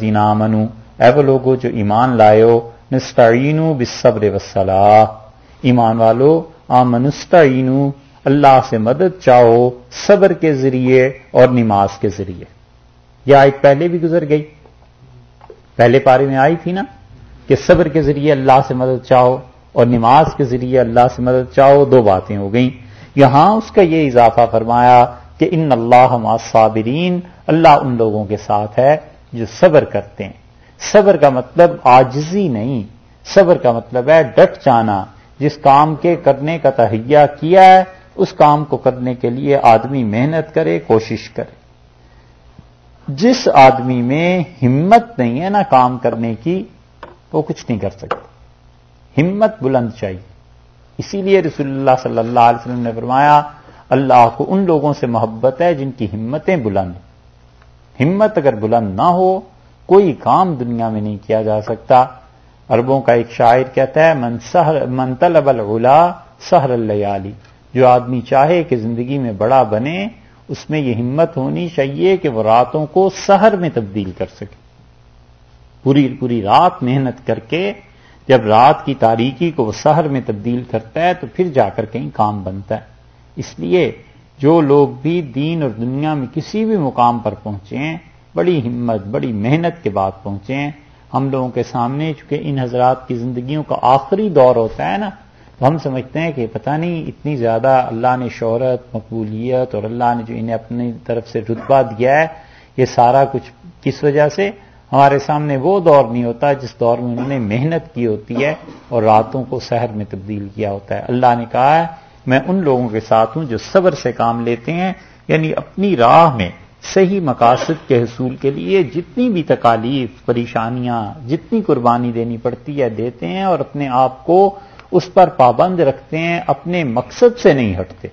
دینا منو اے وہ لوگو جو ایمان لائے نستعینو بصبر وسلح ایمان والو آمنستعینو اللہ سے مدد چاہو صبر کے ذریعے اور نماز کے ذریعے۔ یہ آیت پہلے بھی گزر گئی۔ پہلے پارے میں آئی تھی نا کہ صبر کے ذریعے اللہ سے مدد چاہو اور نماز کے ذریعے اللہ سے مدد چاہو، دو باتیں ہو گئیں۔ یہاں اس کا یہ اضافہ فرمایا کہ ان اللہ صابرین اللہ ان لوگوں کے ساتھ ہے جو صبر کرتے ہیں۔ صبر کا مطلب آجزی نہیں۔ صبر کا مطلب ہے ڈٹ جانا۔ جس کام کے کرنے کا تہیا کیا ہے، اس کام کو کرنے کے لیے آدمی محنت کرے، کوشش کرے۔ جس آدمی میں ہمت نہیں ہے نا کام کرنے کی، وہ کچھ نہیں کر سکتا۔ ہمت بلند چاہیے۔ اسی لیے رسول اللہ صلی اللہ علیہ وسلم نے فرمایا، اللہ کو ان لوگوں سے محبت ہے جن کی ہمتیں بلند ہمت اگر بلند نہ ہو، کوئی کام دنیا میں نہیں کیا جا سکتا۔ عربوں کا ایک شاعر کہتا ہے، من من طلب العلا سہر اللیالی جو آدمی چاہے کہ زندگی میں بڑا بنے، اس میں یہ ہمت ہونی چاہیے کہ وہ راتوں کو سہر میں تبدیل کر سکے۔ پوری پوری رات محنت کر کے، جب رات کی تاریکی کو وہ سہر میں تبدیل کرتا ہے، تو پھر جا کر کہیں کام بنتا ہے۔ اس لیے جو لوگ بھی دین اور دنیا میں کسی بھی مقام پر پہنچے ہیں، بڑی ہمت، بڑی محنت کے بعد پہنچے ہیں۔ ہم لوگوں کے سامنے چونکہ ان حضرات کی زندگیوں کا آخری دور ہوتا ہے نا، تو ہم سمجھتے ہیں کہ پتہ نہیں اتنی زیادہ اللہ نے شہرت، مقبولیت اور اللہ نے جو انہیں اپنی طرف سے رتبہ دیا ہے، یہ سارا کچھ کس وجہ سے؟ ہمارے سامنے وہ دور نہیں ہوتا جس دور میں انہوں نے محنت کی ہوتی ہے اور راتوں کو شہر میں تبدیل کیا ہوتا ہے۔ اللہ نے کہا ہے میں ان لوگوں کے ساتھ ہوں جو صبر سے کام لیتے ہیں یعنی اپنی راہ میں صحیح مقاصد کے حصول کے لیے جتنی بھی تکالیف، پریشانیاں، جتنی قربانی دینی پڑتی ہے، دیتے ہیں اور اپنے آپ کو اس پر پابند رکھتے ہیں، اپنے مقصد سے نہیں ہٹتے۔